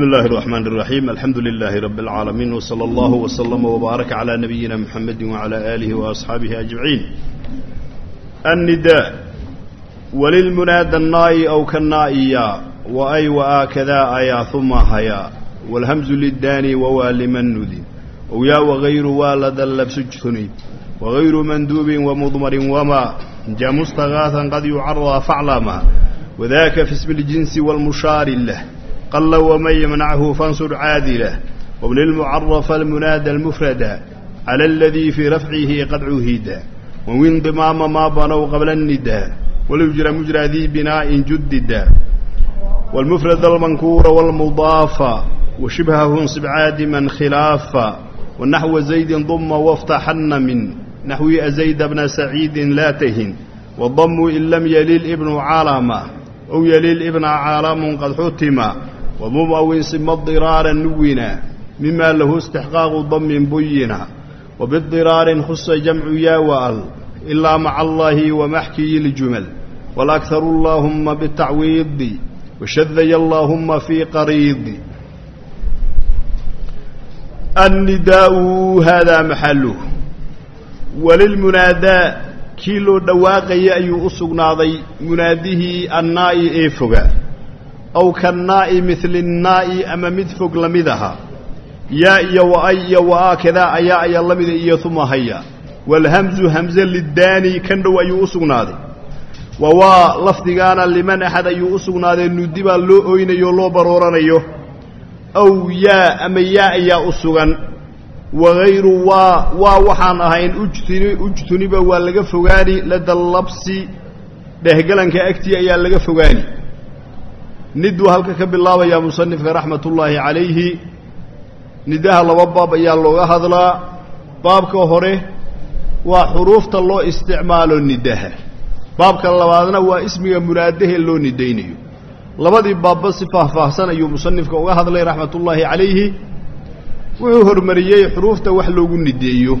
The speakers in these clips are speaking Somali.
بسم الله الرحمن الرحيم الحمد لله رب العالمين وصلى الله وسلم وبارك على نبينا محمد وعلى آله وأصحابه أجمعين النداء وللمنادى النائي أو كالنائيا وأي وآكذا أيا ثم هيا والهمز للداني ووالمن نذي ويا وغير والد اللبس اجثني وغير مندوب ومضمر وما جاء مستغاثا قد يعرى فعلما وذاك في اسم الجنس والمشار له قل ومن يمنعه فانصر عادله وابن المعرف المنادى المفرد على الذي في رفعه قد عهد وانضمام ما بنوا قبل النداء وليجرى مجرى ذي بناء جدد والمفرد المنكور والمضاف وشبهه انصب عادما خلافا والنحو زيد ضم وافتحن من نحو أزيد بن سعيد لا تهن والضم إن لم يلل ابن عالما أو يلل ابن عالم قد حتما wmumawin sima diraaran nuwina mima lahu istixqaaqu damin buyina wabidiraarin khusa jamcu yaa waal ilaa maca allaahi wamaxkiyi ljumal walaakharu allaahuma bitacwiidi washadaya allaahuma fii qariidi annidaau haadaa maxaluh walilmunaadaa kii loo dhawaaqaya ayuu u sugnaaday munaadihii annaa'i ee foga aw kannaa'i midli nnaa'i ama mid fog la mid aha yaa iyo wa-ay iyo wa-aa kadaa ayaa ayaa la mida iyo uma haya waalhamzu hamze liddaani kan dhow ayuu u sugnaaday wa waa lafdigaana liman axad ayuu u sugnaaday nudi baa loo oynayo loo barooranayo aw yaa ama yaa ayaa u sugan wagayru waa waa waxaan ahayn ujtuni ujtuniba waa laga fogaani lada labsi dhehgalanka agtii ayaa laga fogaani niduu halka ka bilaabayaa musanifka raxmatullaahi calayhi. Nidaha laba baab ayaa looga hadlaa. Baabka hore waa xuruufta loo isticmaalo nidaha baabka labaadna waa ismiga munaadahe loo nidaynayo labadii baabba si faahfaahsan ayuu musanifka uga hadlay raxmatullaahi calayhi. Wuxuu hormariyey xuruufta wax loogu nideeyo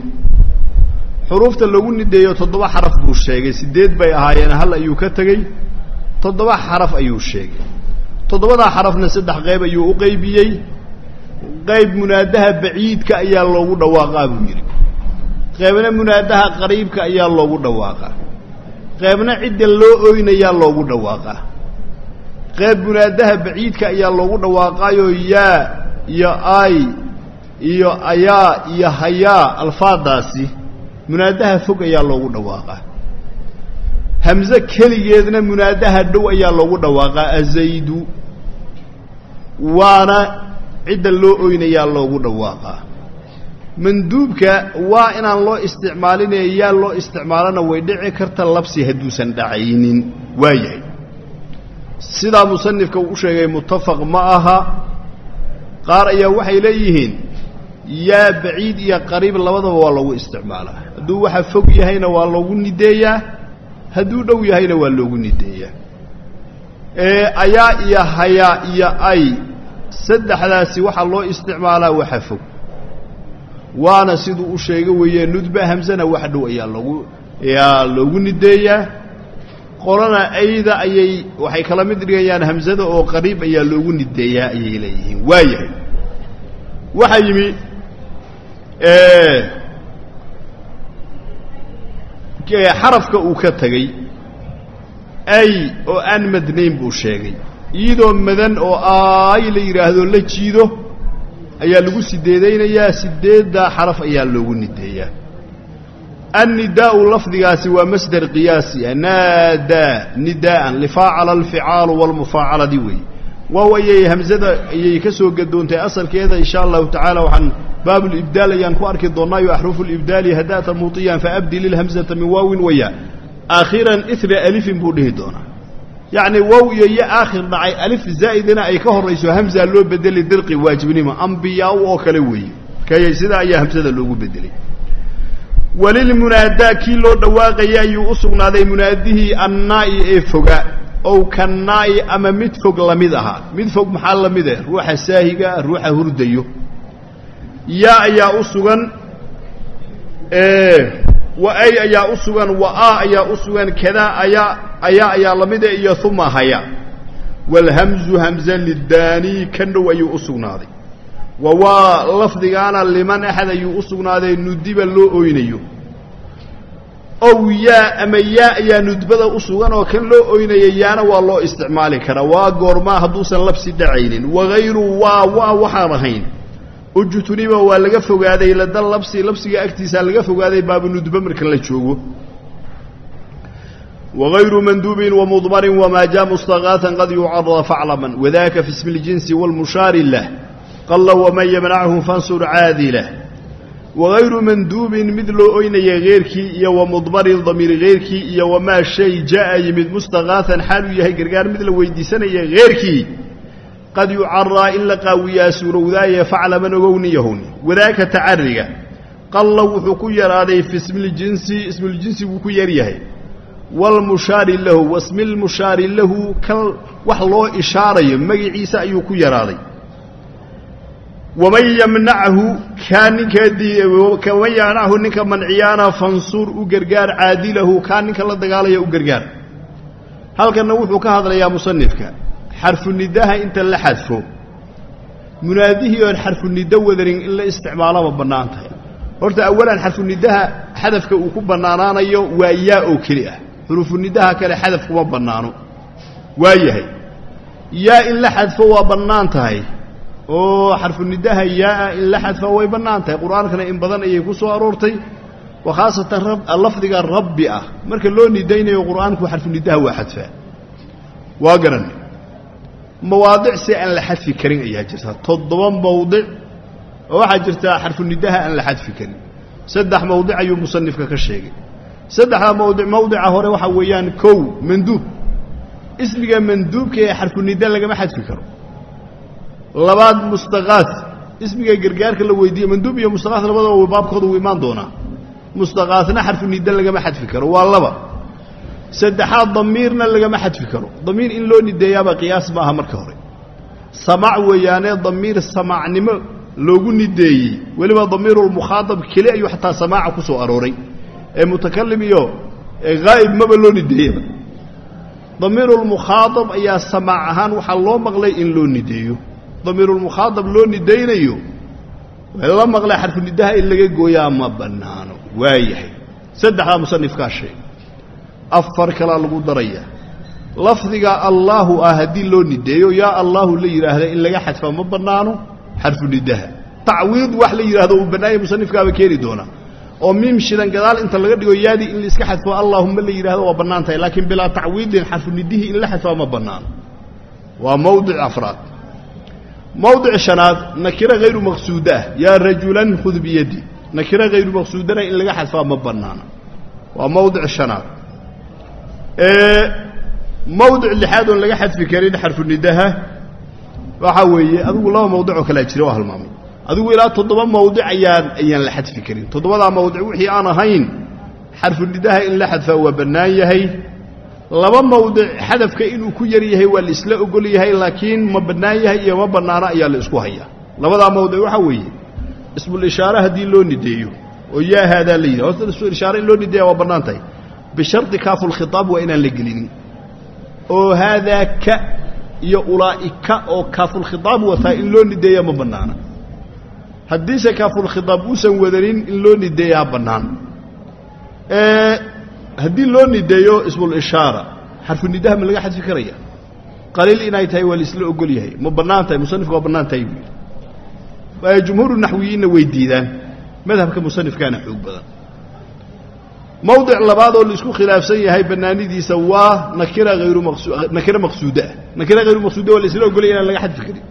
xuruufta loogu nideeyo toddoba xaraf buu sheegay. Siddeed bay ahaayeen hal ayuu ka tegey toddoba xaraf ayuu sheegay toddobadaa xarafna saddex qayb ayuu u qaybiyey. Qayb munaadaha baciidka ayaa loogu dhawaaqaa buu yidhi. Qaybna munaadaha qariibka ayaa loogu dhawaaqaa. Qaybna cidda loo oynayaa loogu dhawaaqaa. Qayb munaadaha baciidka ayaa loogu dhawaaqaayoo yaa iyo ay iyo ayaa iyo hayaa alfaadaasi munaadaha fog ayaa loogu dhawaaqaa. Hamze keligeedna munaadaha dhow ayaa loogu dhawaaqaa azaydu waana cidda loo oynayaa loogu dhawaaqaa manduubka waa inaan loo isticmaalinee yaa loo isticmaalana way dhici karta labsi hadduusan dhacaynin. Waa yahay sidaa musanifka uu u sheegay muttafaq ma aha. Qaar ayaa waxay leeyihiin yaa baciid iyo qariib labadaba waa loogu isticmaalaa. Hadduu waxa fog yahayna waa loogu nideeyaa hadduu dhow yahayna waa loogu nideeyaa. Ayaa iyo hayaa iyo ay saddexdaasi waxaa loo isticmaalaa waxa fog. Waana siduu u sheega weeye nudba hamsana wax dhow ayaa loogu ayaa loogu nideeyaa. Qolana ayda ayay waxay kala mid dhigayaan hamsada oo qariib ayaa loogu nideeyaa ayay leeyihiin. Waa yahay waxaa yimi xarafka uu ka tegey ay oo aan madnayn buu sheegay iyadoo madan oo aay la yidhaahdo la jiido ayaa lagu sideedaynayaa sideeddaa xaraf ayaa loogu nideeyaa. Annidaa'u lafdigaasi waa masder qiyaasi ah naadaa nidaa'an lifaacala alficaalu walmufaacaladi weeye waaw ayay hamsada ayay ka soo gadoontay asalkeeda insha allahu tacaala waxaan baabulibdaal ayaan ku arki doonnaayo axruufu libdaali hadaata muiyan faabdil ilhamzata min waawin waya. Aakhiran ira alifin buu dhihi doonaa yacni wow iyo yo aakhir dhacay alif zaa'idina ay ka horayso hamza loo bedelay dirqi waajibnimo ambiyaa oo kale weeye kayay sidaa ayaa hamsada loogu bedelay. Walilmunaadaa kii loo dhawaaqaya ayuu u sugnaaday munaadihii annaa'i ee foga ow kannaa'i ama mid fog la mid ahaa. Mid fog maxaa la mid eh ruuxa saahiga ruuxa hurdayo. Yaa ayaa u sugan wa ay ayaa u sugan wa a ayaa u sugan kadaa ayaa ayaa ayaa la mid eh iyo uma haya. Waalhamzu hamza lidaani kan dhow ayuu u sugnaaday. Wa waa lafdigaana liman axad ayuu u sugnaaday nudiba loo oynayo. Ow yaa ama yaa ayaa nudbada u sugan oo kan loo oynaya yaana waa loo isticmaali karaa. Waa goormaa hadduusan labsi dhacaynin. Wagayru waa waa waxaan ahayn ujtuniba waa laga fogaaday lada labsi labsiga agtiisaa laga fogaaday baabu nudba marka la joogo wغayru manduubin wmudmarin wma ja mustagaaan qad yucarada faclaman wadaka fi ismi اljinsi wاlmushaari lah qala waman yamnachu fansur caadilah wagayru manduubin mid loo oynaya heyrkii iyo wamudmarin damiir heyrkii iyo wamaa shay ja'a yimid mustagaaan xaaluu yahay gargaar mid la weydiisanaya heyrkii qad yucaraa in la qaawiyaa suurowdaaye faclaman ogowniyahun wadaaka tacariga qalla wuxuu ku yaraaday fi ismi اljinsi ismuljinsi wuu ku yaryahay wاlmushaari lahu wasmi lmushaari lahu kal wax loo ishaarayo magiciisa ayuu ku yaraaday waman yamnachu kaa ninkawaman yamnachu ninka manciyaana fansuur u gargaar caadilahu kaa ninka la dagaalaya u gargaar halkanna wuxuu ka hadlayaa musanifka xarfunidaha inta la xadfo. Munaadihii oon xarfunido wadanin in la isticmaalaba bannaan tahay horta awalan xarfunidaha xadafka uu ku bannaanaanayo waa yaa oo keli ah. Xurufunidaha kale xadaf kuma bannaano. Waa yahay. Yaa in la xadfo waa bannaan tahay oo xarfunidaha yaaa in la xadfo way bannaan tahay qur'aankana in badan ayay ku soo aroortay. Wa khaasatan lafdiga rabbi ah. Marka loo nidaynayo qur'aanku xarfunidaha waa xadfaa. Waa garanay mawaadic si aan la xadfi karin ayaa jirta. Toddoba mawdic oo waxaa jirta xarfunidaha aan la xadfi karin. Saddex mawdic ayuu musanifka ka sheegay. Saddexda mawdic mawdica hore waxaa weeyaan kow manduub. Ismiga manduubka ee xarfunida lagama xadfi karo. Labaad mustaqaas. Ismiga gargaarka la weydiiye manduub iyo mustaqaas labadaba baabkooda uu imaan doonaa. Mustaqaasna xarfunida lagama xadfi karo. Waa laba saddexaad damiirna lagama xadfi karo. Damiir in loo nideeyaaba qiyaas ma aha marka hore. Samac weeyaanee damiir samacnimo loogu nideeyey. Weliba damiirulmukhaadab keli ayuu xataa samaaca ku soo arooray. Ee mutakalim iyo haa'ib maba loo nideeyaba. Damiirulmukhaadab ayaa samaac ahaan waxaa loo maqlay in loo nideeyo. Damiirulmukhaadab loo nidaynayo la maqlay xarfunidaha in laga gooyaa ma bannaano. Waayahay. Saddexdaa musanifkaa sheegay afar kalaa lagu daraya. Lafdiga allaahu ah haddii loo nideeyo yaa allaahu la yidhaahda in laga xadfaa ma bannaano? Xarfunidaha tacwiid wax la yidhahdo uu bannaanya musanifkaaba keeni doonaa oo miim shidan gadaal inta laga dhigo yaadii in laiska xadfo allaahuma la yidhahdo waa bannaan tahay laakiin bilaa tacwiidin xarfunidihii in la xadfaa ma bannaano. Waa mawdic afraad. Mawdic shanaad nakira hayru maqsuuda ah yaa rajulan khud biyadi. Nakira hayru maqsuudana in laga xadfaa ma bannaana waa mawdic shanaad mawdic lixaad oon laga xadfi karin xarfunidaha waxaa weeye adigu laba mawdicoo kalea jira waa halmaamay adigu ilaa toddoba mawdic ayaan ayaan la xadfi karin. Toddobadaa mawdic wixii aan ahayn xarfunidaha in la xadfaa waa bannaan yahay. Laba mawdic xadafka inuu ku yar yahay waa la ogol yahay laakiin ma bannaan yahay iyo ma bannaano ayaa la isku hayaa. Labadaa mawdic waxaa weeye ismulishaare haddii loo nideeyo oo yaa haadaa la yidhah horta ismulishaare in loo nideeya waa bannaan tahay bishardi kaafulkhitaab waa inaan la gelinin oo haadaa ka iyo ulaa'ika oo kaafulkhitaab wataa in loo nideeya ma bannaana haddiise kaafulkhitaab uusan wadanin in loo nideeyaa bannaan haddii loo nideeyo ismulishaara xarfunidaha ma laga xadfi karaya qaliil inay tahay waa la isla ogol yahay ma bannaan tahay musanifka waa bannaan tahay buu yidhi jumhuuru naxwiyiinna way diidaan madhabka musanifkaana xoog badan mawdic labaad oo la isku khilaafsan yahay bannaanidiisa waa nakira hayru maqsu nakira maqsuuda. Ah nakira hayru maqsuuda waa la isla ogolay inaan laga xadfi karin.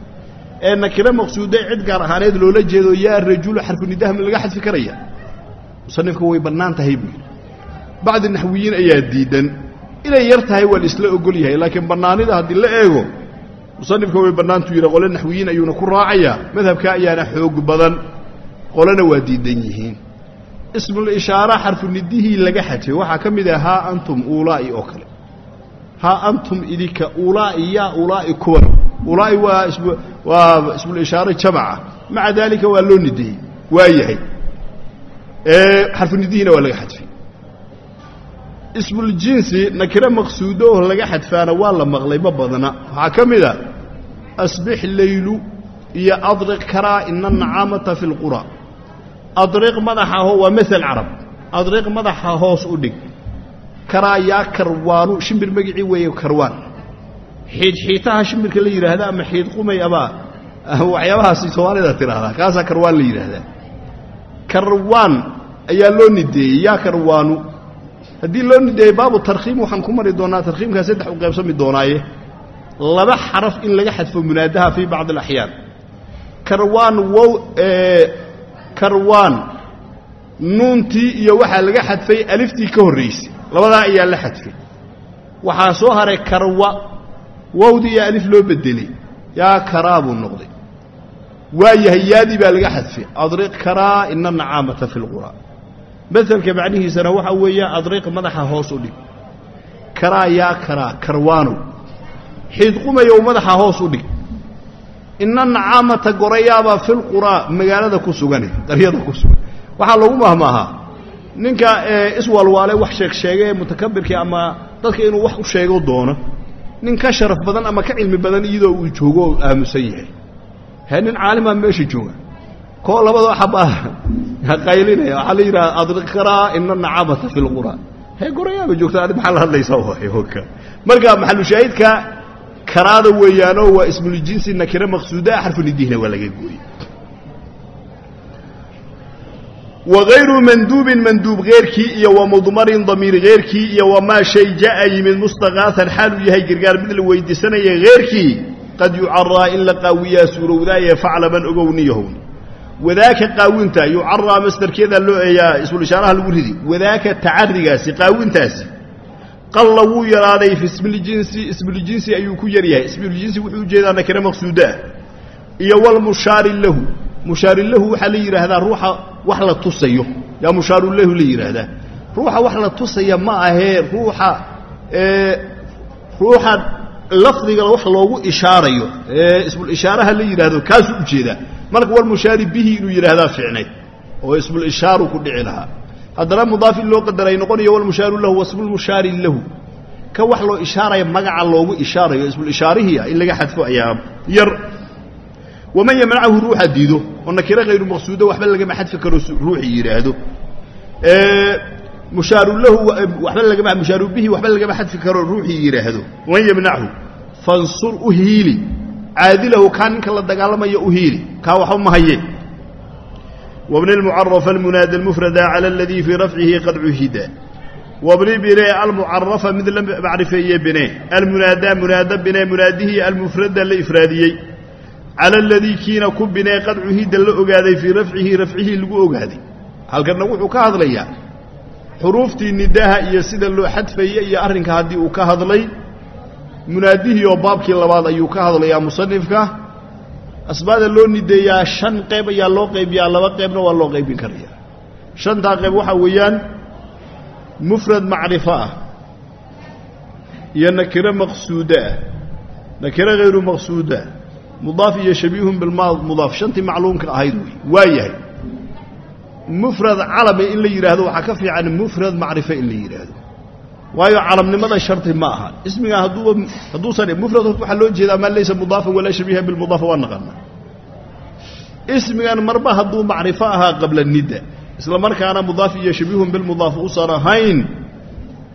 Ee nakira maqsuuda cid gaar ahaaneed loola jeedo yaa rajulu xarfunidaha ma laga xadfi karaya. Musanifka way bannaan tahay buu yidhi. Bacdi naxwiyiin ayaa diidan. Inay yar tahay waa la isla ogol yahay laakiin bannaanida haddii la eego musanifka way bannaantuu yidhi qole naxwiyiin ayuuna ku raacayaa madhabka ayaana xoog badan. Qolena waa diidan yihiin ismulishaara xarfunidihii laga xajay. Waxaa ka mid ah haa antum uulaa'i oo kale. Haa antum idinka uulaa'i yaa uulaa'i kuwan. Uulaa'i waa waa ismulishaare jamaca maca daalika waa loo nideeyey waa yahay. Xarfunidihiina waa laga xadfay ismuljinsi nakiro maqsuudo oo laga xadfaana waa la maqlay ma badna. Waxaa ka mid a asbix leylu iyo adriq karaa ina nacaamata fi lqura adriq madaxa ho waa mael carab. Adriq madaxa hoos u dhig. Karaa yaa karwaanu shimbir magicii weeye karwaan. Xiidxiitaha shimbirka la yidhaahda ama xiid qumay abaa waxyaabahaasi soomaalida tidhaahdaa kaasaa karwaan la yidhaahdaa. Karwaan ayaa loo nideeyey yaa karwaanu. Haddii loo nideeyey baabu tarkhiim waxaan ku mari doonaa tarkhiimkaa saddex u qaybsami doonaaye. Laba xaraf in laga xadfo munaadaha fii bacdi alaxyaan karwaan wow karwaan nuuntii iyo waxaa laga xadfay aliftii ka horraysay labadaa ayaa la xadfay. Waxaa soo haray karwa wowdii iyo alif loo bedelay. Yaa karaa buu noqday. Waa yahay yaadii baa laga xadfay. Adriq karaa ina nacaamata fi lqura maelka macnihiisana waxaa weeye adriq madaxa hoos u dhig. Karaa yaa karaa karwaanow xiid qumayow madaxa hoos u dhig ina nacaamata gorayaabaa filquraa magaalada ku sugan qaryada ku sugan waxaa lagu mahmaahaa. Ninka iswalwaale wax sheeg sheege ee mutakabirkii ama dadka inuu wax u sheego doono. Nin ka sharaf badan ama ka cilmi badan iyadoo uu joogo oo aamusan yahay. He nin caalimaa meesha jooga. Koo labadoo xabaa qaylinaya. Waxaa la yidhaha adriqkaraa ina nacaamata fi lqura hee gorayaaba joogta adi maxaa la hadlaysaa marka maxalushaahidka karaada weeyaanoo waa ismuljinsi nakire maqsuudaa xarfunidihna waa laga gooyey. Wagayru manduubin manduub keyrkii iyo wa mudmarin damiir keyrkii iyo wamaa shay ja'a yimid mustaqaahan xaaluu yahay gargaar mid la weydiisanaya keyrkii qad yucaraa in la qaawiyaa suurowdaaye faclaman ogowniyahown wadaaka qaawinta yucaraa masdarkeeda loo eeyaa ismulishaaraha lagu ridi wadaaka tacarigaasi qaawintaasi qalla wuu yaraaday fi ismiljinsi ayuu ku yar yahay ismuljinsi wuxuu u jeedaa nakire maqsuudaa iyo walmushaari lahu. Mushaari lahu waxaa la yidhaahdaa ruuxa wax la tusayo. Yaa mushaaru lahu la yidhaahdaa ruuxa wax la tusaya ma ahee ruuxa ruuxa lafdiga wax loogu ishaarayo. Ee ismulishaaraha la yidhaahdo kaasuu u jeedaa marka walmushaari bihi inuu yidhaahdaa ficnay oo ismulishaaru ku dhici lahaa haddana mudaaf in loo qadaray noqonayo walmushaaru lahu wasmulmushaari lahu. Ka wax loo ishaaraya magaca loogu ishaarayo ismulishaarihia in laga xadfo ayaa yar. Waman yamnacahu ruuxa diido oo nakiro hayru maqsuudo waxba lagama xadfi karo ruuxii yidhaahdo mushaaru lahu waba lagama mushaaru bihi waxba lagama xadfi karo ruuxii yidhaahdo waman yamnachu fansur u hiili. Caadilahu kaa ninka la dagaalamaya u hiili. Kaa waxba ma haye wabni lmucarafa almunaada almufrada cala aladii fii rafcihi qad cuhida wabni bine almucarafa mid la macrifeeye bine almunaadaa munaada bine munaadihii almufrada la ifraadiyey cala aladii kiina ku binee qad cuhida la ogaaday fii rafcihi rafcihii lagu ogaaday halkanna wuxuu ka hadlayaa xuruuftii nidaha iyo sida loo xadfaye iyo arrinka haddii uu ka hadlay munaadihii oo baabkii labaad ayuu ka hadlayaa musanifka asbaada loo nideeyaa shan qayb ayaa loo qaybiyaa laba qaybna waa loo qaybin karaya shantaa qayb waxaa weeyaan mufrad macrifo ah iyo nakiro maqsuudo ah nakiro hayru maqsuuda mudaaf iyo shabiihun bilmudaaf shantii macluumka ahayd wey waa yahay. Mufrad calame in la yidhaahdo waxaa ka fiican mufrad macrifo in la yidhaahdo waayo calamnimada sharti ma aha. Ismigaa hadduuba hadduusan mufrad horta waxaa loo jeedaa maa laysa mudaafan walaa shabiihan bilmudaafa waa naqana ismigan marba hadduu macrifo ahaa qabla nida isla markaana mudaaf iyo shabiihun bilmudaaf usan ahayn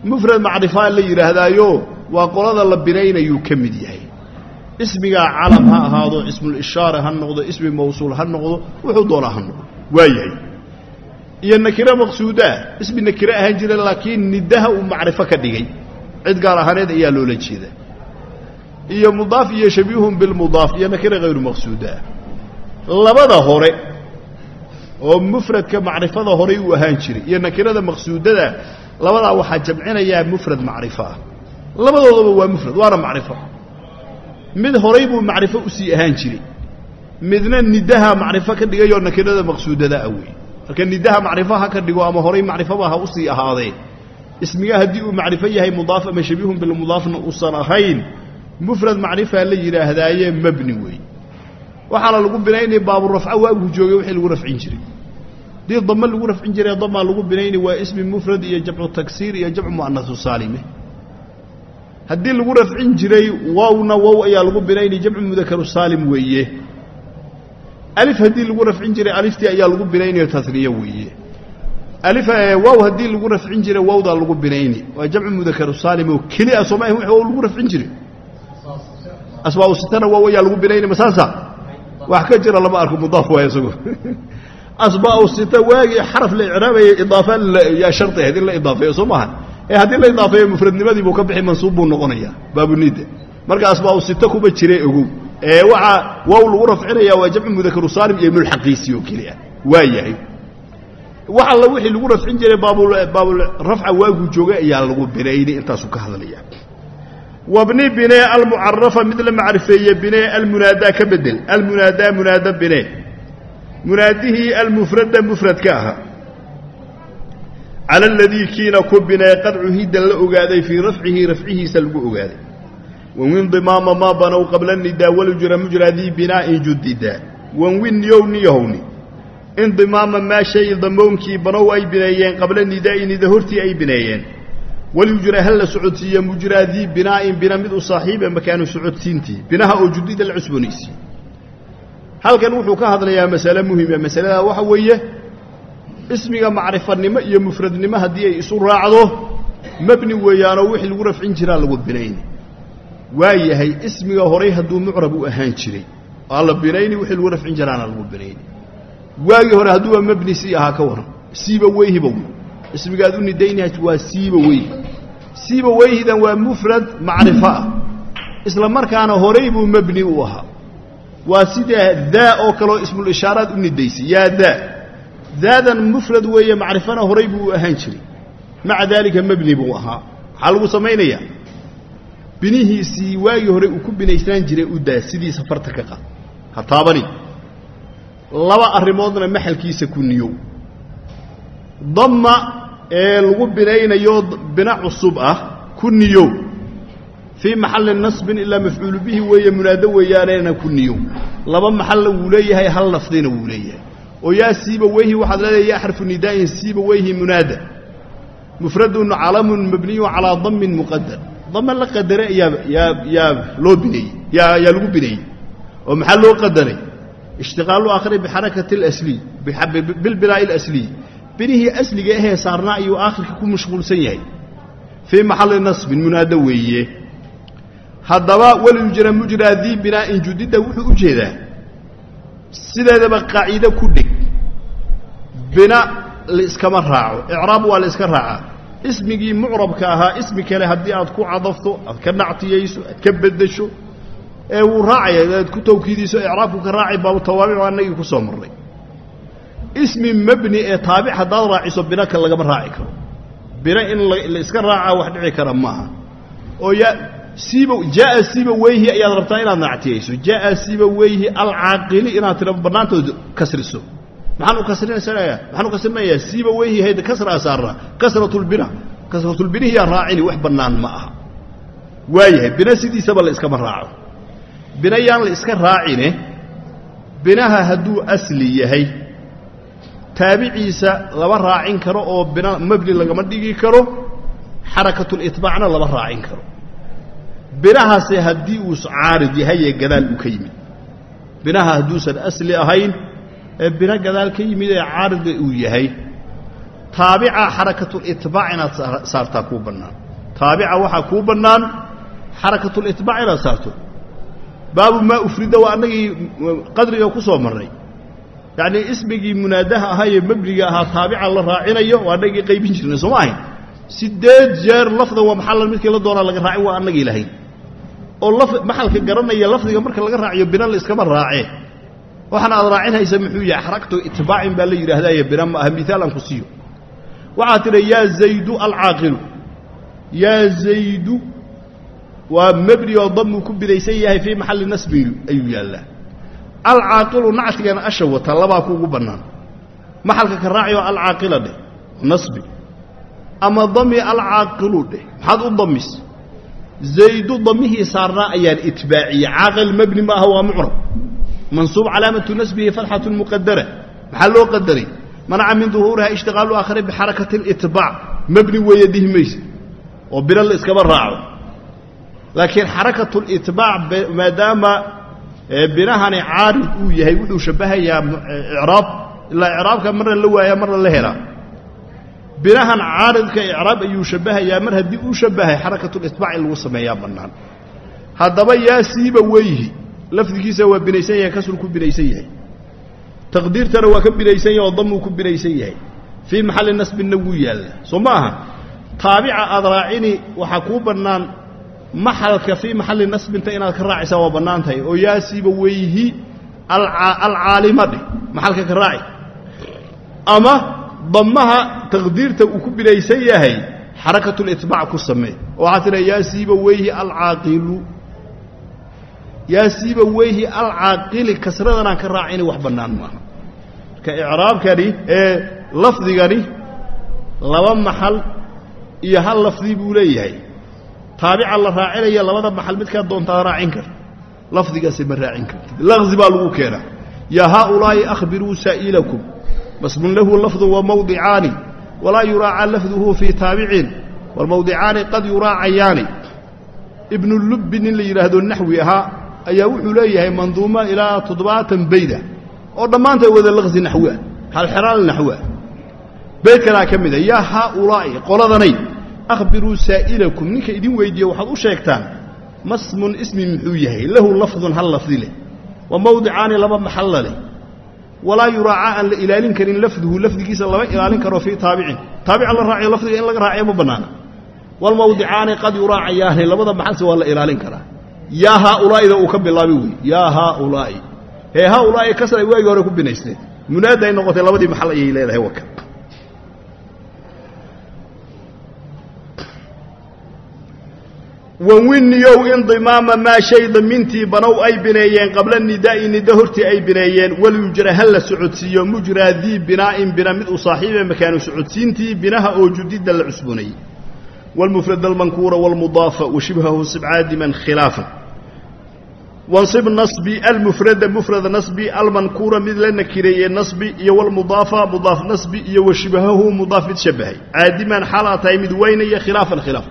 mufrad macrifaa la yidhaahdaayo waa qolada la binaynayuu ka mid yahay. Ismigaa calam ha ahaado ismulishaara ha noqdo ismi mawsuul ha noqdo wuxuu doonaa ha noqdo. Waa yahay iyo nakiro maqsuudaa ismi nakiro ahaan jira laakiin nidaha uu macrifo ka dhigay. Cid gaar ahaaneed ayaa loola jeeda iyo mudaaf iyo shabiihun bilmudaaf iyo nakiro hayru maqsuudaa labada hore oo mufradka macrifada horey uu ahaan jiray iyo nakirada maqsuudada labadaa waxaa jamcinayaa mufrad macrifo ah. Labadoodaba waa mufrad waana macrifo. Mid horay buu macrifo u sii ahaan jiray. Midna nidaha macrifo ka dhigayoo nakirada maqsuudada ah marka nidaha macrifo ha ka dhigo ama horay macrifoba ha u sii ahaadee ismiga haddii uu macrifo yahay mudaaf ama shabiihun bilmudaafna uusan ahayn mufrad macrifaa la yidhaahdaaye mabni wey waxaana lagu binaynaya baaburafco waaguu joogay wixii lagu rafcin jiray. Haddii dame lagu rafcin jiray damaa lagu binayni waa ismi mufrad iyo jamcu tagsiir iyo jamcu mu'anasu saalime. Haddii lagu rafcin jiray wowna wow ayaa lagu binayni jamcu mudakaru saalim weeye alif haddii lagu rafcin jiray aliftii ayaa lagu binaynayo tasniye weeye. Wow haddii lagu rafcin jiray wowdaa lagu binayni. Waa jamcu mudakaru saalim oo keli ah sooma ahin wow lagu rafcin jiray. Asbaau sitana wow ayaa lagu binayni masaasa wax ka jira lama arko mudaaf waay isagu. Asbaau sita waagii xaraf la icraabaya idaafa yaa shardi ahayd in la idaafeeyo soo maaha ee haddii la idaafeeyo mufradnimadii buu ka bixi mansuub buu noqonayaa baabunida marka asbaau sita kuma jire ogow ee waxaa wow lagu rafcinaya waa jamcu mudakaru saalim iyo mulxaqiisii oo keli ah waa yahay. Wax alla wixii lagu rafcin jiray baabulrafca waaguu joogay ayaa lagu binayni intaasuu ka hadlaya. Wabni binee almucarafa mid la macrifeeye binee almunaadaa ka bedel. Almunaadaa munaada binee munaadihii almufrada mufradka ahaa cala aladii kiina ku binee qad cuhidan la ogaaday fii rafcihi rafcihiisa lagu ogaaday wanwindimaama maa banow qabla nidaa walujra mujradii binaa'in judida wanwin niyow niyahowni indimaama maa shay damoonkii banow ay bineeyeen qabla nidaa'i nida hortii ay bineeyeen walyujra hal la socodsiiya mujraadii binaa'in bina mid u saaxiiba makaanu socodsiintii binaha oo judida la cusboonaysiiye halkan wuxuu ka hadlayaa masale muhima masalada waxa weeye ismiga macrifanimo iyo mufradnimo haddii ay isu raacdo mabni weeyaanoo wixii lagu rafcin jiraa lagu binayni waa yahay ismiga horay hadduu mucrab u ahaan jiray. Aa la binayni wixii lagu rafcin jiraana lagu binayni waagii hore hadduuba mabni sii ahaa ka waran. Siiba weyhiba ismigaad u nidaynaha waa siiba weyhi siiba weyhidan waa mufrad macrifo ah. Isla markaana horay buu mabni u ahaa. Waa sidaa daa oo kaleo ismulishaaraad u nidaysay yaa daa. Daadan mufrad weeye macrifana horay buu u ahaan jiray. Maca daalika mabni buu ahaa. Maxaa lagu samaynayaa binihiisii waagii hore uu ku binaysnaan jiray u daa sidii safarta ka qaad ha taabani. Laba arrimoodna maxalkiisa ku niyow. Damma ee lagu binaynayo bina cusub ah ku niyow. Fii maxalli nasbin ilaa mafcuulu bihi weeye munaado weeyaaneena ku niyow. Laba maxalla wuu leeyahay hal lafdina wuu leeyahay. Oo yaa siiba weyhi waxaad leedahay yaa xarfu nidaa'in siiba weyhi munaada. Mufradun calamun mabniyun calaa dammin muqadar dame la qadaray ayaa yaa yaa loo bineeyey yaa yaa lagu bineeyey oo maxaa loo qadaray ishtiqaalu aakhiri bixarakati اlasliy bilbinaa'i اlasliy binihii asliga ahee saarnaa ayuu aakhirka ku mashquulsan yahay. Fii maxalli nasbin munaado weeye. Haddaba walyujra mujraa dii binaa'in judida wuxuu u jeedaa sideedaba qaaciide ku dhig. Bina laiskama raaco icraab waa la iska raacaa ismigii mucrabka ahaa ismi kale haddii aad ku cadafto aad ka nactiyayso aad ka beddesho ee wuu raacaya aad ku tawkiidiso icraabku ka raacay baabu tawaabic waa annagii ku soo marray ismi mabni ee taabic haddaad raaciso binaka lagama raaci karo. Bina in la iska raacaa wax dhici kara maaha. Oo ya siiba jaaa siiba weyhi ayaad rabtaa inaad nactiyayso jaaa siiba weyhi alcaaqili inaad tira bannaantood kasriso maxaan u kasrinaysanaya maxaan u kasrinayaa siiba weyhi hayd kasraa saarnaa kasratulbina kasratulbinihiyaa raacini wax bannaan ma aha. Waayahay bina sidiisaba la iskama raaco. Bina la iska raacine binaha hadduu asli yahay taabiciisa lama raacin karo oo bina mabni lagama dhigi karo xarakatulitbaacna lama raacin karo. Binahaase haddii uu caarid yahay ee gadaal uu ka yimid. Binaha hadduusan asli ahayn ee bina gadaal ka yimid ee caarida uu yahay taabica xarakatulitbaac inaad saartaa kuu bannaan. Taabica waxaa kuu bannaan xarakatulitbaac inaad saarto. Baabu maa ufrida waa annagii qadriga ku soo marray. Yacnii ismigii munaadaha ahaa ee mebniga ahaa taabica la raacinayo waa annagii qaybin jirnay sooma ahayn? Sideed jeer lafdan waa maxallan midkii la doonaa laga raacin waa annagii lahayn oo maxalka garanaya lafdiga marka laga raaciyo bina la iskama raacee waxaana aad raacinhaysa muxuu yahay xarakto itbaacin baa la yidhaahdaye bina ma aha miaal aan ku siiyo. Waxaad tidha yaa zaydu alcaaqilu yaa zaydu waa mebni oo damuu ku bidaysan yahay fii maxalli nasbin ayuu yaallaa alcaaqilu nactigan asha wata labaa kuugu bannaan. Maxalka ka raaci oo alcaaqila dheh nasbi. Ama dami alcaaqilu dheh maxaad u damis. Zaydu damihii saarnaa ayaan itbaaciyey caaqil mebni ma aha waa mucrab mansuub calaamatu nasbihi fatxatu muqadara maxaa loo qadaray manaca min duhuuriha ishtiqaalu aakhari bixarakati litbaac mabni weeye dhihi mayse oo biro la iskaba raaco laakiin xarakatu litbaac maadaama binahani caarid uu yahay wuxuu shabbahayaa icraab ilaa icraabka marna la waaya marna la helaa binahan caaridka icraab ayuu shabbahayaa mar haddii uu shabbahay xarakatulitbaac in lagu sameeyaa bannaan haddaba yaa siiba weyhi lafdigiisa waa binaysan yahay kasru ku binaysan yahay. Taqdiirtana waa ka binaysan yahay oo damuu ku binaysan yahay. Fii maxalli nasbinna wuu yaalla. Soo ma aha? Taabica aad raacini waxaa kuu bannaan maxalka fii maxalli nasbinta inaad ka raacaysaa waa bannaan tahay. Oo yaa siiba weyhi alcaalima maxalka ka raaci. Ama damaha taqdiirta uu ku binaysan yahay xarakatulitbaac ku samee oo waxaa tidha yaa siiba weyhi alcaaqilu yaa siiba weyhi alcaaqili kasradanaan ka raacini wax bannaan maaha marka icraabkani ee lafdigani laba maxal iyo hal lafdi buu leeyahay. Taabica la raacinaya labada maxal midkaad doontaa raacin karta. Lafdigaasi ma raacin kartid laqzi baa lagu keenaa. Yaa haaulaa'i akhbiruu saa'ilakum masmun lahu lafdu wa mawdicaani. Walaa yuraaca lafduhu fii taabicin. Walmawdicaani qad yuraacayaani ibnulubbi nin la yidhaahdo naxwi ahaa ayaa wuxuu leeyahay manduuma ilaa toddobaatan beyda oo dhammaantaed wada laqsi naxwi ah halxeraal naxwi ah beyd kalaa ka mida yaa haaulaa'i qoladanay akhbiruu saa'ilakum ninka idin weydiiye waxaad u sheegtaan masmun ismi muxuu yahay lahu lafdun hal lafdi leh wa mawdicaani laba maxalla leh walaa yuraaca aan la ilaalin karin lafduhu lafdigiisa lama ilaalin karo fii taabicin taabica la raaciyo lafdiga in laga raaciyo ma bannaana walmawdicaani qad yuraacayaani labada maxalse waa la ilaalin karaa yaa haaulaa'ida uu ka bilaabay wey yaa haaulaa'i hee haaulaa'i kasra ay waagii hore ku binaysteen munaada ay noqotay labadii maxal ayay leedahay waka wawiniyow indimaama maa shay damintii banow ay bineeyeen qabla nidaa'i nida hortii ay bineeyeen. Walyujra ha la socodsiiyo. Mujraa dii binaa'in bina mid u saaxiibe makaanu socodsiintii binaha oo judida la cusboonayey wاlmudaafa washibhahu sibcaadiman khilaafan wansib nasbi almufrada mufrad nasbi almankuura mid la nakireeyey nasbi iyo wlmudaafa mudaaf nasbi iyo washibhahu mudaaf mid shabahay caadiman xaalaa tahay mid weynaya khilaafan khilaaf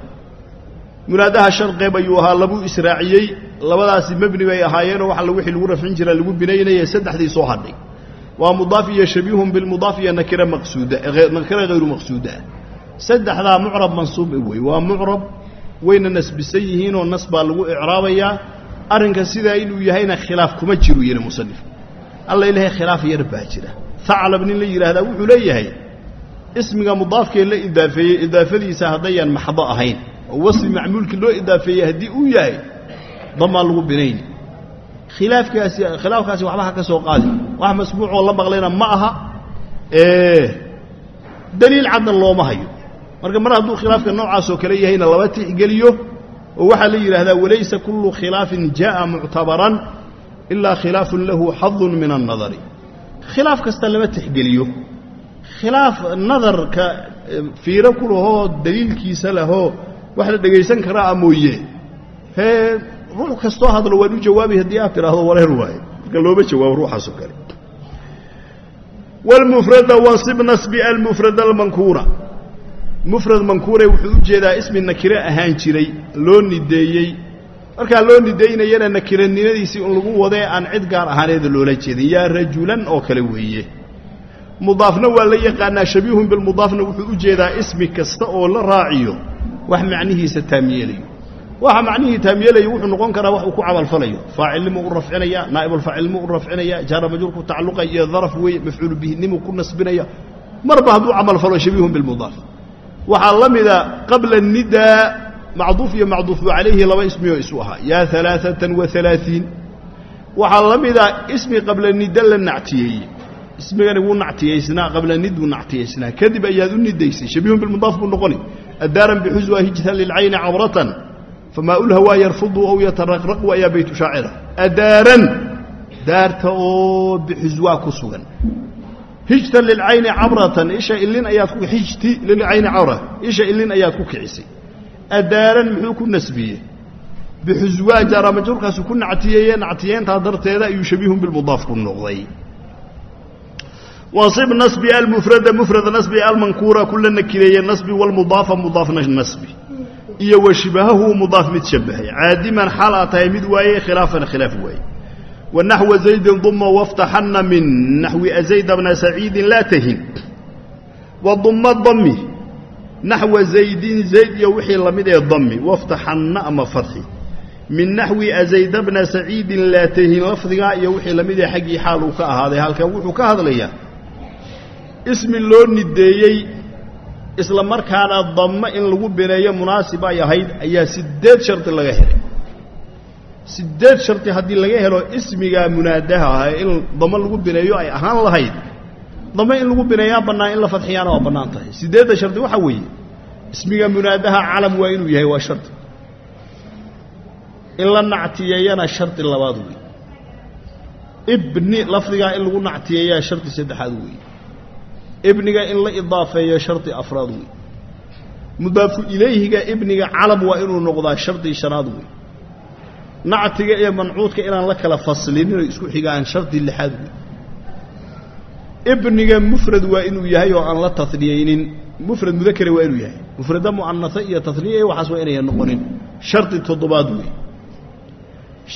munaadaha shan qeyb ayuu ahaa labuu israaciyey labadaasi mebni bay ahaayeenoo waxa wixii lagu rafcin jira lagu binaynaya saddexdii soo hadhay waa mudaaf iyo shabiihun bilmudaaf iyo nakira maqsuuda nakira hayru saddexdaa mucrab mansuub wey waa mucrab wayna nasbisan yihiinoo nas baa lagu icraabayaa. Arrinka sidaa inuu yahayna khilaaf kuma jiru yidhi musanif alla ilahay khilaaf yar baa jira. Haclab nin la yidhaahdaa wuxuu leeyahay ismiga mudaafkee la idaafeeyey idaafadiisa haddayaan maxdo ahayn oo wasfi macmuulkii loo idaafeeyey haddii uu yahay damaa lagu binayni khilaafkaasi khilaafkaasi waxba ha ka soo qaadi. Wax masbuucoo la maqlayna ma aha. Daliil cadna looma hayo marka mar hadduu khilaafka noocaasoo kale yahayna laba tixgeliyo oo waxaa la yidhaahdaa walaysa kullu khilaafin jaa'a muctabaran ilaa khilaafun lahu xadun min annadari. Khilaaf kasta lama tixgeliyo khilaaf nadarka fiiro ku daliilkiisa lahoo wax la dhegaysan karaa mooye. Hee ruux kastoo hadlo waan u jawaabay haddii aad tidhaahdo wareer waaye marka looma jawaabo ruuxaasoo kale. Wlmufrada wansib nasbi almufrad almankuura mufrad mankuure wuxuu u jeedaa ismi nakire ahaan jiray loo nideeyey. Markaa loo nideynayana nakiranimadiisii in lagu wadee aan cid gaar ahaaneeda loola jeedin yaa rajulan oo kale weeye. Mudaafna waa la yaqaanaa shabiihun bilmudaafna wuxuu u jeedaa ismi kasta oo la raaciyo wax macnihiisa taamyeelayo. Waxa macnihii taamyeelaya wuxuu noqon karaa wax uu ku camalfalayo faacilnimuu u rafcinaya naa'ibulfaacilnimuu u rafcinaya jaara majruurku tacalluqay iyo daraf weeye mafcuulu bihinimuu ku nasbinaya. Marba hadduu camalfalo shabiihun bilmudaaf waxaa la mida qabla nidaa macduuf iyo macduufu calayhi laba ismiyoo isu ahaa. Yaa alaaatan wa alaaiin waxaa la mida ismi qabla nida la nactiyeeyey ismigani wuu nactiyaysnaa qabla nid wuu nactiyaysnaa kadib ayaad u nidaysay shabiihun bilmudaaf buu noqoni addaaran bixuswa hijtan lilcayni cabratan famaa ulhawaa yarfudu aw yataraqraqu ayaa baytu shaacira. Adaaran daarta oo bixuswaa ku sugan hijtan lilcayni cabratan isha ilin ayaad ku hijti lilcayni cabra isha ilin ayaad ku kicisay. Adaaran muxuu ku nasbiyey? Bixuswaa jaara ku nactiyeeye nactiyeyntaa darteeda ayuu shabiihun bilmudaaf ku noqday. Wansib nasbi almufrada mufrada nasbi almankuura kula nakireeye nasbi walmudaafa mudaafna nasbi. Iyo wa mudaaf mid shabahay caadiman xaal aa tahay mid waaye khilaafan khilaaf waaye wanaxwa zaydin duma waftaxanna min naxwi azayda bna saciidin laa tahin wa duma dami naxwa zaydin zayd iyo wixii la mid ee dami waftaxanna ama fadxi min naxwi azayda bna saciidin laa tahin lafdigaa iyo wixii la mid ee xaggii xaal uu ka ahaaday halkan wuxuu ka hadlayaa ismi loo nideeyey isla markaana dammo in lagu bineeyo munaasib ay ahayd ayaa siddeed shardi laga helay siddeed shardi haddii laga helo ismigaa munaadaha ah in damo lagu bineeyo ay ahaan lahayd. Damo in lagu bineeyaa bannaan in la fadxiyaana waa bannaan tahay. Siddeedda shardi waxaa weeye ismiga munaadaha calam waa inuu yahay waa shardi in la nactiyeeyana shardi labaad wey ibni lafdigaa in lagu nactiyeeyaa shardi saddexaad wey ibniga in la idaafeeyo shardi afraad wey mudaafu ilayhiga ibniga calam waa inuu noqdaa shardi shanaad wey nactiga iyo mancuudka inaan la kala faslinin oo isku xigaan shardi lixaad. Ibniga mufrad waa inuu yahay oo aan la taniyeynin mufrad mudakare waa inuu yahay. Mufrada mu'anasa iyo taniye waxaas waa inayan noqonin. Shardi toddobaad wey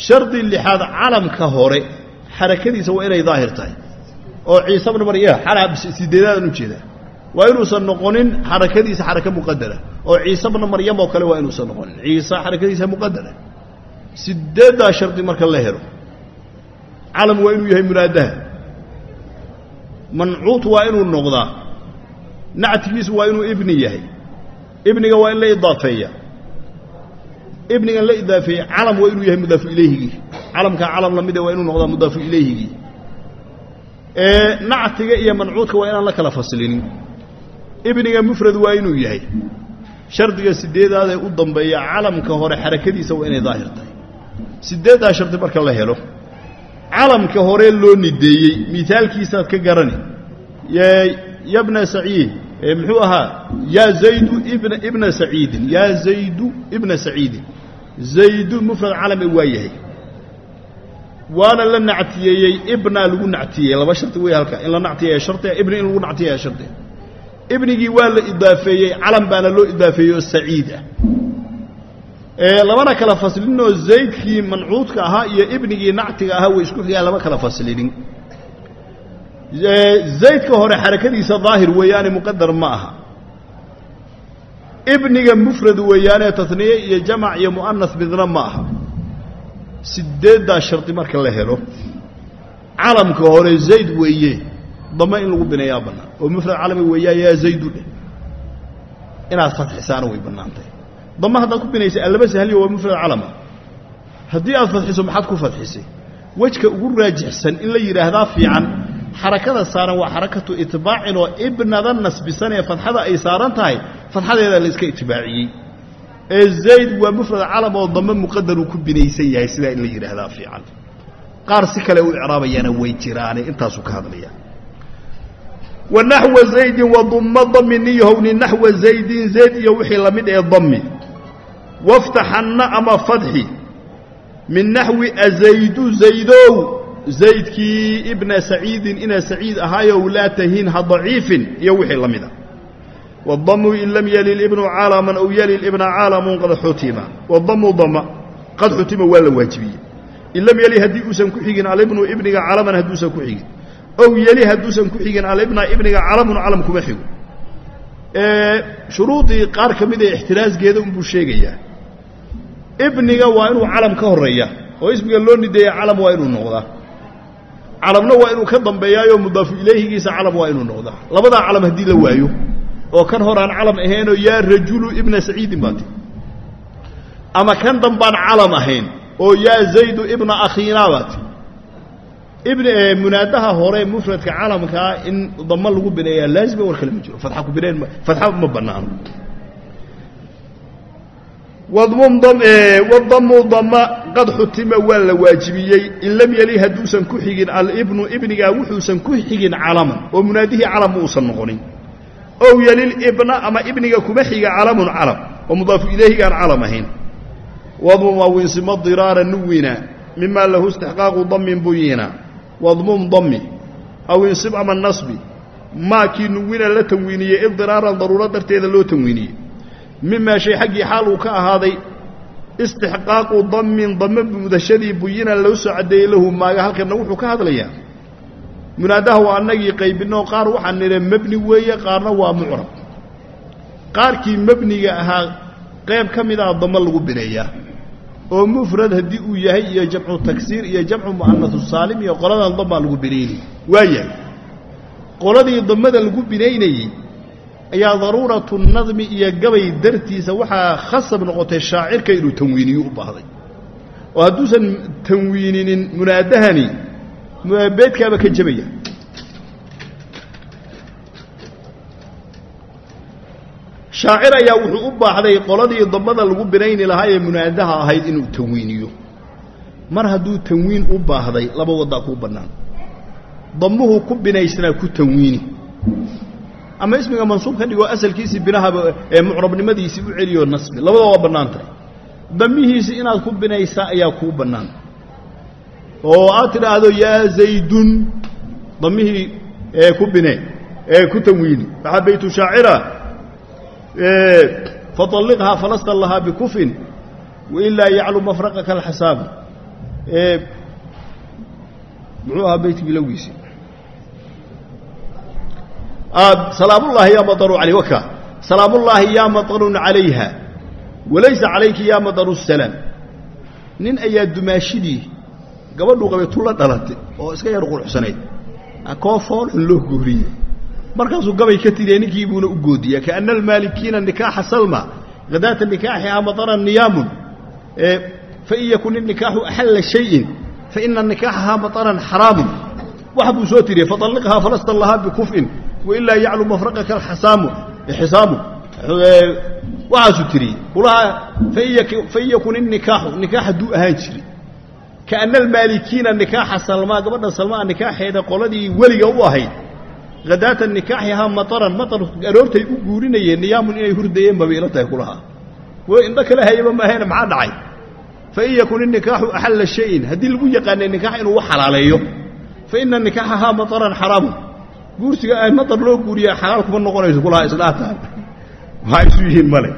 shardi lixaad calamka hore xarakadiisa waa inay daahir tahay. Oo ciise bna marya xalaa sideedaadan u jeedaa waa inuusan noqonin xarakadiisa xaraka muqadara oo ciise bna maryam oo kale waa inuusan noqonin. Ciise xarakadiisa muqadara sideeddaa shardi marka la helo. Calam waa inuu yahay munaadaha mancuut waa inuu noqdaa. Nactigiisu waa inuu ibni yahay. Ibniga waa in la idaafeeya. Ibnigan la idaafeeyey calam waa inuu yahay mudaafu ilayhigii calamkaa calam lamide waa inuu noqdaa mudaafu ilayhigii nactiga iyo mancuudka waa inaan la kala faslinin ibniga mufrad waa inuu yahay. Shardiga sideedaadee u dambeeya calamka hore xarakadiisa waa inay daahir tahay sideeddaa shardi marka la helo calamka hore loo nideeyey miaalkiisaad ka garani yabna saciid muxuu ahaa yaa zaydu ibna ibna saciidin yaa zaydu ibna saciidin. Zaydu mufrad calame waa yahay. Waana la nactiyeeyey ibnaa lagu nactiyeeyey laba shardi wey halka in la nactiyeeya shardiga ibni in lagu nactiyeeya shardiga ibnigii waa la idaafeeyey calam baana loo idaafeeyey oo saciid ah labana kala faslinoo zaydkii mancuudka ahaa iyo ibnigii nactiga ahaa way isku xigaan lama kala faslinin. Zaydka hore xarakadiisa daahir weeyaane muqadar ma aha. Ibniga mufrad weeyaane taniye iyo jamac iyo mu'anas midna ma aha. Sideeddaa shardi marka la helo calamka hore zayd weeye. Dama in lagu bineeyaa bannaan. Oo mufrad calami weeyaa yaa zaydu dheh. Inaad fadxisaana way bannaan tahay dama haddaad ku binaysa allaba sahliyo waa mufrad calama. Haddii aad fadxiso maxaad ku fadxisay? Wejka ugu raajixsan in la yidhaahdaa fiican xarakada saaran waa xarakatu itbaacin oo ibnada nasbisan ee fadxada ay saaran tahay fadxadeeda la iska itbaaciyey. Ee zayd waa mufrad calam oo dame muqadaruu ku binaysan yahay sidaa in la yidhaahdaa fiican. Qaar si kale u icraabayaana way jiraane intaasuu ka hadlaya. Wa naxwa zaydin wa dumma dami niyahowni naxwa zaydin zayd iyo wixii la mid ee dami waftaxanna ama fadxi min naxwi azaydu zaydow zaydkii ibna saciidin ina saciid ahaayow laa tahin ha daciifin iyo wixii la mida wadamu in lam yali ibnu caalaman aw yali ibna caalamun qad xutima. Wadamu dama qad xutima waa la waajibiyey. In lam yali haddii uusan ku xigin alibnu ibniga calaman hadduusan ku xigin. Ow yeli hadduusan ku xigin alibna ibniga calamun calam kuma xigo. Shuruudii qaar ka mid ee ixtiraasgeeda unbuu sheegayaa ibniga waa inuu calam ka horreeya oo ismiga loo nideeya calam waa inuu noqdaa. Calamna waa inuu ka dambeeyaayo mudaafu ilayhigiisa calam waa inuu noqdaa. Labadaa calam haddii la waayo oo kan horaan calam ahaynoo yaa rajulu ibna saciidin baati ama kan dambaan calam ahayn oo yaa zaydu ibna akhiinaa baati munaadaha hore mufradka calamkaa in dama lagu bineeyaa laazima war kale ma jiro. Fadxa ku bineen fadxa ma bannaano wadamu dama qad xutima waa la waajibiyey. In lam yali hadduusan ku xigin alibnu ibnigaa wuxuusan ku xigin calaman oo munaadihii calam uusan noqonin. Ow yalilibna ama ibniga kuma xiga calamun calam. Oo mudaafu ilayhigaan calam ahayn. Wadmum awinsimo diraara nuwina mima lahu istixqaaqu damin buyina wadmum dami aw insib ama nasbi maakii nuwina la tanwiiniyey idiraaran daruuro darteeda loo tanwiiniyey mimaa shay xaggii xaal uu ka ahaaday istixqaaqu dammin dame mudashadii buyina loo soo caddeeyey lahu maaga halkanna wuxuu ka hadlayaa. Munaadaha waa annagii qaybinoo qaar waxaan nidha mebni weeye qaarna waa mucrab. Qaarkii mebniga ahaa qayb ka mid ah damo lagu bineeyaa. Oo mufrad haddii uu yahay iyo jamcu tagsiir iyo jamcu mu'anasu saalim iyo qoladan damaa lagu binaynayey waayahay qoladii damada lagu binaynayey ayaa daruuratu nadmi iyo gabay dartiisa waxaa khasab noqotay shaacirka inuu tanwiiniyo u baahday. Oo hadduusan tanwiininin munaadahani beedkaaba ka jebaya shaacir ayaa wuxuu u baahday qoladii damada lagu binayni lahaa ee munaadaha ahayd inuu tanwiiniyo. Mar hadduu tanwiin u baahday laba waddaa kuu bannaan. Damuhu ku binaysnaa ku tanwiini ama ismiga mansuub ka dhigoo asalkiisii binahaba ee mucrabnimadiisii u celiyo nasbi. Labada waa bannaan tahay damihiisi inaad ku binaysaa ayaa kuu bannaan. Oo aad tidhaahdo yaa zaydun damihii ee ku bine ee ku tanwiini waxaa baytu shaacira? Faطalliqhaa falasta lahaa bikufin wailaa yaclu mafraqaka alxasaabu. Muxuu ahaa beyt bilowgiisi salaamulaahi yaa maru alay waka salaamullaahi yaa matarun calayha walaysa calayki yaa mataru salaam nin ayaa dumaashidii gabadhuu qabeetu la dhalatay oo iska yar quruxsanayd koo foolxun loo guuriyey markaasuu gabay ka tiriya ninkii buuna u goodiya kaana almaalikiina nikaaxa salma hadaata nikaaxihaa matara niyaamun fain yakun inikaaxu axalla shayin faina nikaaxahaa mataran xaraamun wax buu soo tiriyey faaliqhaa falastallahaa bikuf'in wailaa yaclu mafraqaka xisaamu waxaasuu tiri kulaha fain yakun inikaaxu nikaax hadduu ahaan jiri kaana almaalikiina nikaaxa salmaa gabadha salmaa nikaaxeeda qoladii weliga u ahayd. Hadaata nikaaxihaa maaran maar aroortay u guurinayeen niyaamun inay hurdayeen babay ila tahay kulahaa indho kale hayaba maahayna maxaa dhacay? Fain yakun inikaaxu axalla shayin. Haddii lagu yaqaanay nikaax inuu u xalaaleeyo. Fa ina nikaaxahaa maaran xaraamun guursiga madar loo guuriyaa xalaal kuma noqonayso kulaha isdhaataan waxaa isu yihiin male?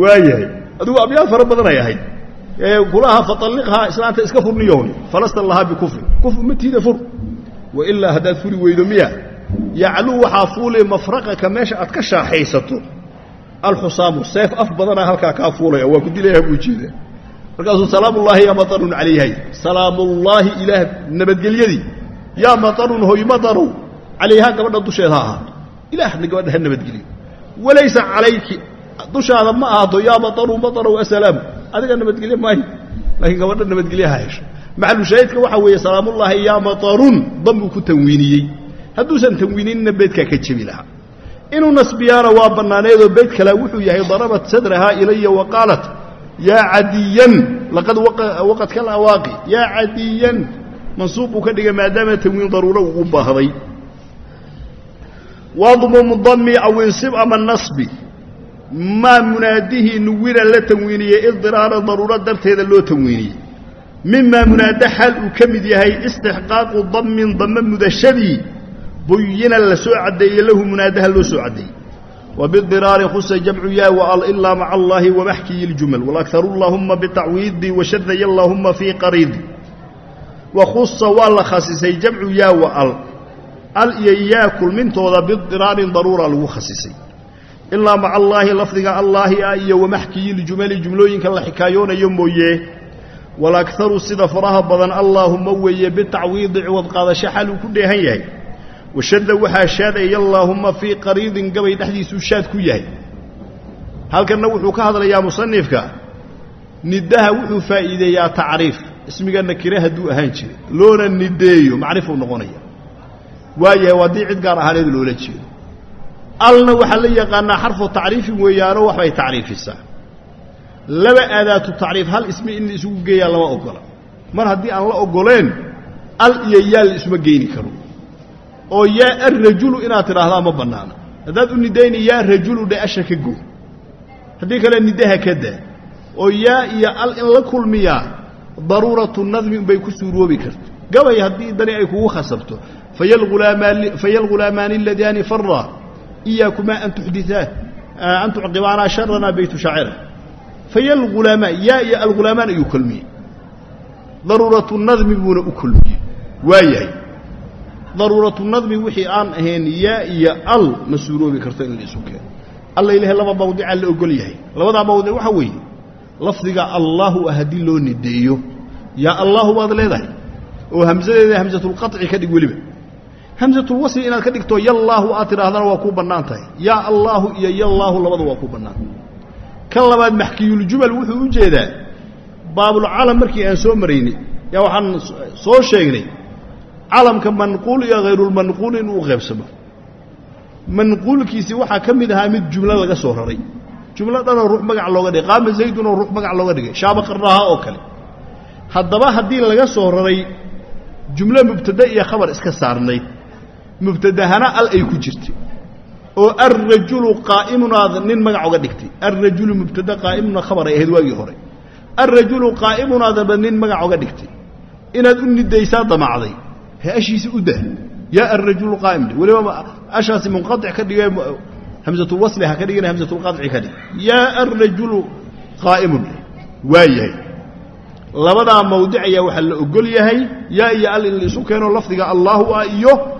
Waayahay. Adigu abyaad fara badanay ahayd. Kulaha faaliqhaa islaanta iska furniyown falastan lahaa bikufri kufr ma tiida fur. Wailaa haddaad furi weydo miya. Yacluu waxaa fuulay mafraqaka meesha aad ka shaaxaysato. Alxusaamu seef af badanaa halkaa kaa fuulaya. Waa ku dilayaha buu jeeda. Markaasuu salaamullaahi yaa matarun calayhay. Salaamullaahi ilaah nabadgelyadii. Yaa matarun hoy mataru calayhaa gabadha dusheeda ha ahaato ilaahna gabadha ha nabadgeliyo walaysa calayki dushaada ma ahaato yaa maطaru maطarow asalaamu adiga nabadgelye maayo laakiin gabadha nabadgelye ha hesho maxalushaahidka waxaa weeye salaamullaahi yaa maطarun dambuu ku tanwiiniyey hadduusan tanwiininna beydkaa ka jebi lahaa inuu nasbiyaana waa bannaaneedoo beyd kalea wuxuu yahay darabat sadrahaa ilaya wa qaalat yaa cadiyan laqad waqad kal awaaqi yaa cadiyan mansuub buu ka dhigay maadaama tanwiin daruuro uu u baahday wadmum dami aw insib ama nasbi. Maa munaadihii nuwina la tanwiiniyey idiraara daruuro darteeda loo tanwiiniyey mimaa munaada xaal uu ka mid yahay istixqaaqu dammin dame mudashadii buyina la soo caddeeyey lahu munaadaha loo soo caddeeyey jamcu yaa waal ilaa maca allaahi wamaxkiyi ljumal walakharu allaahumma bitacwiidi washadaya allaahumma fii qariidi. Wa khusa waa la khasisay jamcu yaa waal al iyo yaa kulmintooda bidiraarin daruura lagu khasisay. Ilaa maca allaahi lafdiga allaahi ah iyo wamaxkiyi ljumali jumlooyinka la xikaayoonayo mooye. Walakharu sida faraha badan allaahumma weeye bitacwiidi ciwad qaadasho xal uu ku dheehan yahay. Washadda waxaa shaadaya allaahumma fii qariidin gabay dhexdiisuu shaad ku yahay. Halkanna wuxuu ka hadlayaa musanifka nidaha wuxuu faa'iideeyaa tacriif. Ismiga nakire hadduu ahaan jiray loona nideeyo macrifuu noqonaya waayahay waa dii cid gaar ahaaneed loola jeedo. Alna waxaa la yaqaanaa xarfu tacriifin weeyaano waxbay tacriifisaa. Laba aadaatu tacriif hal ismi in la isugu geeyaa lama ogola. Mar haddii aan la ogoleen al iyo yaa la isuma geyni karo oo yaa arrajulu inaad tidhaahdaa ma bannaana. Haddaad u nidayni yaa rajulu dhe asha ka go haddii kale nidaha ka daa. Oo yaa iyo al in la kulmiyaa daruuratu nadmi unbay ku suuroobi karto. Gabay haddii dani ay kugu khasabto faya lghulaamaani aladaani faraa iyaakumaa an tuxdiaa an tucqibaanaa sharanaa baytu shaacira faya lghulaamaan yaa iyo alghulaamaan ayuu kulmiyey daruuratu nadmi buuna u kulmiyey waa yahay daruuratu nadmi wixii aan ahayn yaa iyo al ma suuroobi karto in la isu keeno alla ilahay laba mawdicaa la ogol yahay labadaa mawdic waxaa weeye lafdiga allaahu ah haddii loo nideeyo yaa allaahu baad leedahay oo hamsadeeda hamsatulqaطci ka hamsatulwasli inaad ka dhigto yallaahu aad tidhaahdana waa kuu bannaan tahay. Yaa allaahu iyo yallaahu labada waa kuu bannaan. Kan labaad maxkiyuljumal wuxuu u jeedaa baabulcalam markii aan soo maraynay yaa waxaan soo sheegnay calamka manquul iyo hayrulmanquul inuu qaybsamo. Manquulkiisii waxaa ka mid ahaa mid jumlo laga soo raray. Jumlo dhanoo ruux magac looga dhigay qaama zaydunoo ruux magac looga dhigay shaaba qarnaaha oo kale. Haddaba haddii laga soo raray jumlo mubtada iyo khabar iska saarnayd mubtadahana al ay ku jirtay. Oo alrajulu qaa'imunaad nin magac oga dhigtay. Alrajulu mubtada qaa'imuna khabar ay ahayd waagii hore. Alrajulu qaa'imunaadaba nin magac oga dhigtay. Inaad u nidaysaa damacday. He u dah yaa alrajulu qaa'im weliba ashaasi munqaطic ka dhige hamsatulwasli ha ka dhigina hamsatulqaطci ka dhig yaa alrajulu qaa'imun dhe waa yahay. Labadaa mawdic ayaa waxaa la ogol yahay. Yaa iyo al in la keeno lafdiga allaahu ah iyo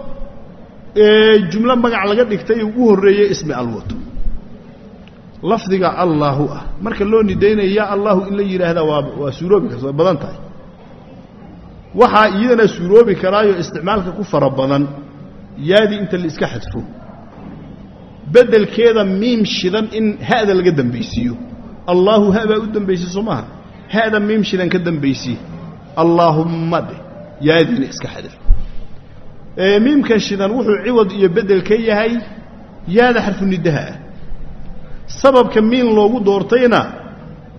jumlo magac laga dhigtay ugu horreeyey ismi alwato lafdiga allaahu ah. Marka loo nidaynaya yaa allaahu in la yidhaahdaa waa waa suuroobi karta badan tahay. Waxaa iyadana suuroobi karaayo isticmaalka ku fara badan yaadii inta la iska xadfo. Beddelkeeda miim shidan in ha'da laga dambaysiiyo. Allaahu ha baa u dambaysay soo maaha ha'da miim shidan ka dambaysiye allaahumma dheh yaadiina iska xadaf miimkan shidan wuxuu ciwad iyo beddel ka yahay yaada xarfu nidaha ah. Sababka miin loogu doortayna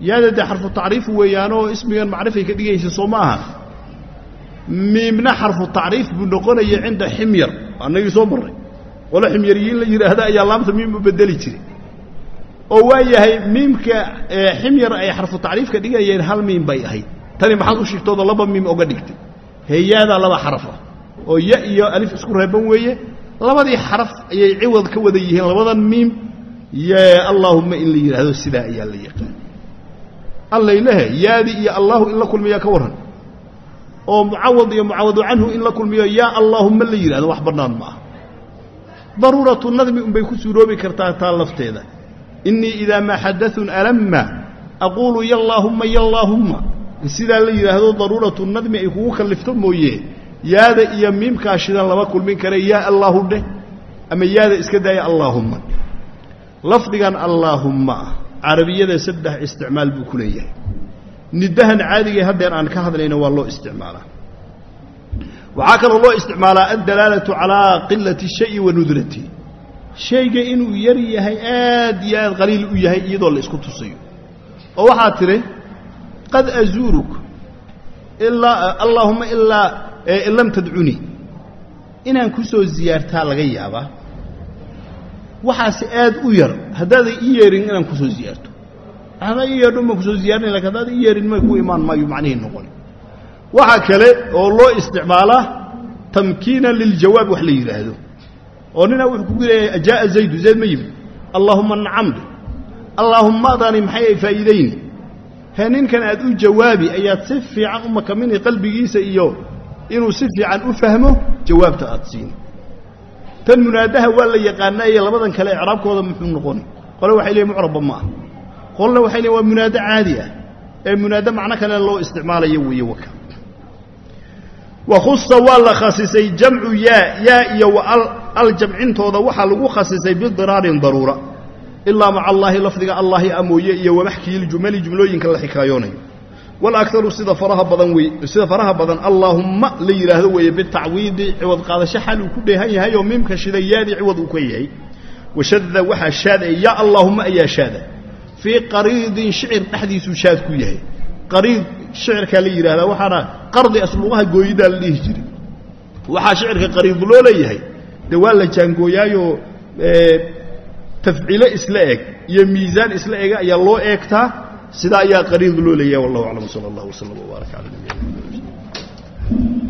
yaada dee xarfu tacriif weeyaanoo ismigan macrifay ka dhigaysa soo ma aha. Miimna xarfu tacriif buu noqonaya cinda ximyar. Annagii soo marray. Walo ximyariyiin la yidhaahda ayaa laamta miim u bedeli jiray. Oo waa yahay miimka ximyar ay xarfu tacriifka dhigayeen hal miim bay ahayd. Tani maxaad u shigtooda laba miim oga dhigtay. Heeyaadaa laba xaraf ah oo ya iyo alif isku reeban weeye labadii xaraf ayay ciwad ka wada yihiin labadan miim y allaahumma in la yidhaahdo sidaa ayaa la yaqaan. Allaylehe yaadi iyo allaahu in la kulmiyaa ka warran oo mucawad iyo mucawadu canhu in la kulmiyo yaa allaahumma la yidhahdo wax bannaan ma ah daruuratu nadmi unbay ku suuroobi kartaa taa lafteeda. Innii idaa maa xadaun alamma aquulu yallaahumma yallaahumma sidaa la yidhaahdo daruuratu nadmi ay kugu kallifto mooye yaada iyo miimkaa shidan lama kulmin kare yaa allaahu dheh ama yaada iska daaya allaahumma. Lafdigan allaahumma ah carabiyada saddex isticmaal buu ku leeyahay. Nidahan caadigae haddeen aan ka hadlayna waa loo isticmaalaa. Waxaa kaloo loo isticmaalaa addalaalatu calaa qilati shayi wa nudrati. Shayga inuu yar yahay aad iyo aad qaliil u yahay iyadoo la isku tusayo. Oo waxaa tidhi qad azuuruk ilaa allaahumma ilaa in lam tadcunii inaan ku soo ziyaartaa laga yaabaa waxaase aad u yar haddaadan ii yeerin inaan ku soo ziyaarto. Haddaa ii yeedho maan ku soo ziyaarinay laakiin haddaadan ii yeerin may ku imaan maayo macnihii noqon. Waxaa kale oo loo isticmaalaa tamkiina liljawaab wax la yidhaahdo oo ninaa wuxuu kugu leeyahay jaa'a zaydu zayd ma yimid. Allaahumma nacamde allaahummaadaani maxay ay faa'iidayni he ninkan aad u jawaabi ayaad si fiican u makaminay qalbigiisa iyo inuu si fiican u fahmo jawaabta aad siini tan munaadaha waa la yaqaanaaye labadan kale icraabkooda muxuu noqoni qole waxay leeyiin mucrabba ma ah qolna waxay leeyiin waa munaado caadi ah. Ee munaado macno kale loo isticmaalayo weeye waka wakhusa waa la khasisay jamcu yaa yaa iyo al jamcintooda waxaa lagu khasisay bidiraarin daruura. Ilaa maca allaahi lafdiga allaahi a mooye iyo wamaxkiyiljumali jumlooyinka la xikaayoonayo walakaru sida faraha badan wey sida faraha badan allaahumma la yidhaahdo weeye bitacwiidi ciwad qaadasho xal uu ku dheehan yahay oo miimka shiday yaadii ciwad uu ka yahay washada waxaa shaada yaa allaahumma ayaa shaada fii qariidin shicir dhexdiisuu shaad ku yahay. Qariid shicirkaa la yidhahdaa waxaana qardi asluuqaha gooyidaa la dhihi jiray. Waxaa shicirka qariid loo leeyahay dee waa la jaangooyaayoo tafciilo isla eg iyo miisaan isla ega ayaa loo eegtaa sidaa ayaa qariib loo leeyahay wallah aclam sala allah wslam wbaaraka cala nabiyina